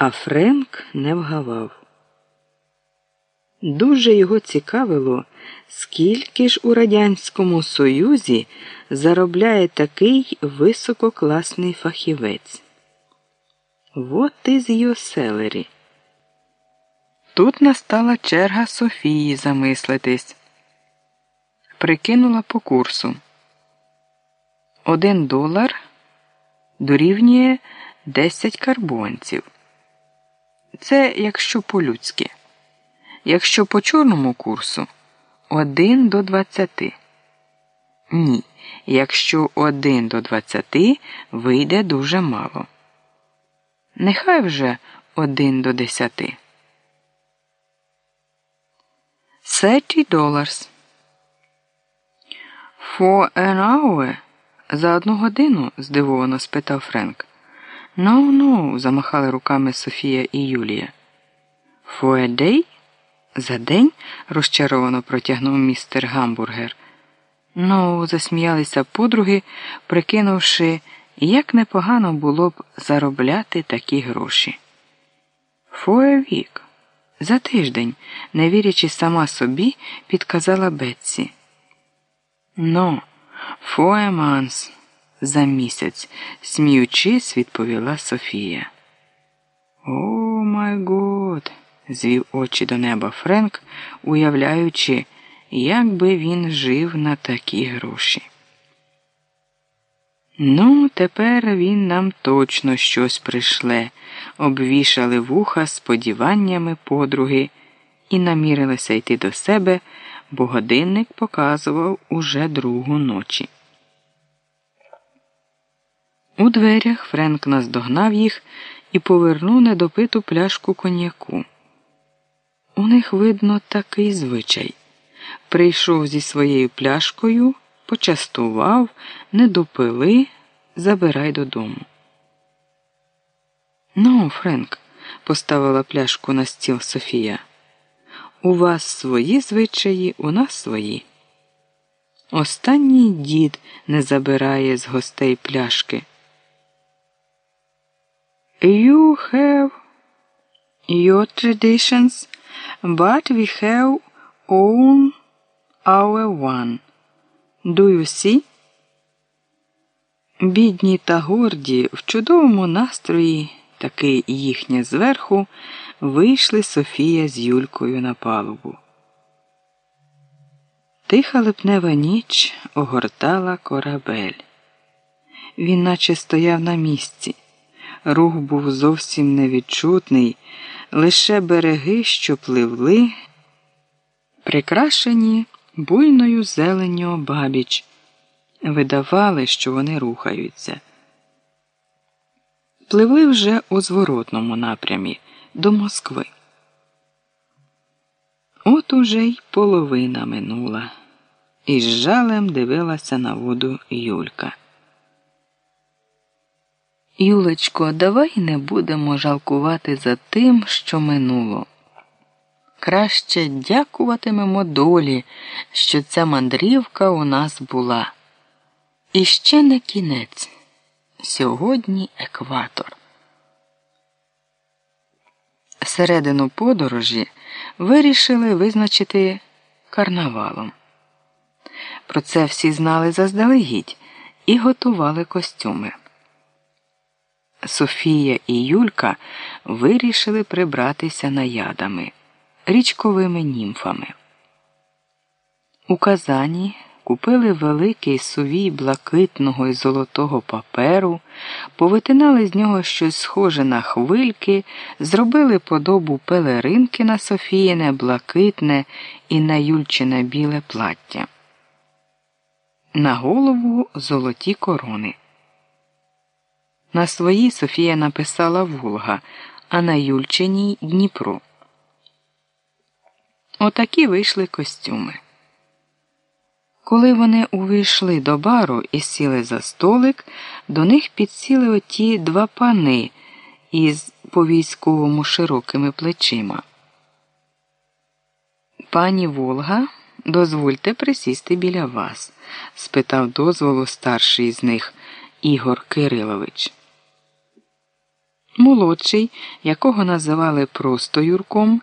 А Френк не вгавав. Дуже його цікавило, скільки ж у Радянському Союзі заробляє такий висококласний фахівець. Вот із його селері. Тут настала черга Софії замислитись. Прикинула по курсу. Один долар дорівнює 10 карбонців. Це якщо по-людськи. Якщо по чорному курсу 1 до 20. Ні. Якщо 1 до 20 вийде дуже мало. Нехай вже 1 до 10. 30 dollars. For an hour? За одну годину? здивовано спитав Френк. Ну, ну, замахали руками Софія і Юлія. Day? За день? розчаровано протягнув містер Гамбургер. Ну, засміялися подруги, прикинувши, як непогано було б заробляти такі гроші. Week. За тиждень, не вірячи сама собі, підказала Бетсі. Ну, month. За місяць, сміючись, відповіла Софія. Oh, my God звів очі до неба Френк, уявляючи, як би він жив на такі гроші. Ну, тепер він нам точно щось прийшле, обвішали вуха сподіваннями подруги і намірилися йти до себе, бо годинник показував уже другу ночі. У дверях Френк наздогнав їх і повернув недопиту пляшку коньяку. У них, видно, такий звичай. Прийшов зі своєю пляшкою, почастував, не допили, забирай додому. Ну, Френк, поставила пляшку на стіл Софія. У вас свої звичаї, у нас свої. Останній дід не забирає з гостей пляшки. You have your traditions. But we have own our one. Do you see? Бідні та горді в чудовому настрої, таки їхнє зверху, вийшли Софія з Юлькою на палубу. Тиха липнева ніч огортала корабель. Він наче стояв на місці. Рух був зовсім невідчутний лише береги, що пливли, прикрашені буйною зеленню бабіч, видавали, що вони рухаються. Пливли вже у зворотному напрямі до Москви. От уже й половина минула, і з жалем дивилася на воду Юлька. Юлечко, давай не будемо жалкувати за тим, що минуло. Краще дякуватимемо долі, що ця мандрівка у нас була. І ще не кінець. Сьогодні екватор. Середину подорожі вирішили визначити карнавалом. Про це всі знали заздалегідь і готували костюми. Софія і Юлька вирішили прибратися наядами, річковими німфами. У Казані купили великий сувій блакитного і золотого паперу, повитинали з нього щось схоже на хвильки, зробили подобу пелеринки на Софіїне, блакитне і на Юльчине біле плаття. На голову золоті корони. На своїй Софія написала Волга, а на Юльчиній Дніпро. Отакі вийшли костюми. Коли вони увійшли до бару і сіли за столик, до них підсіли оті два пани із по військовому широкими плечима. Пані Волга, дозвольте присісти біля вас? спитав дозволу старший з них Ігор Кирилович. Молодший, якого називали просто Юрком,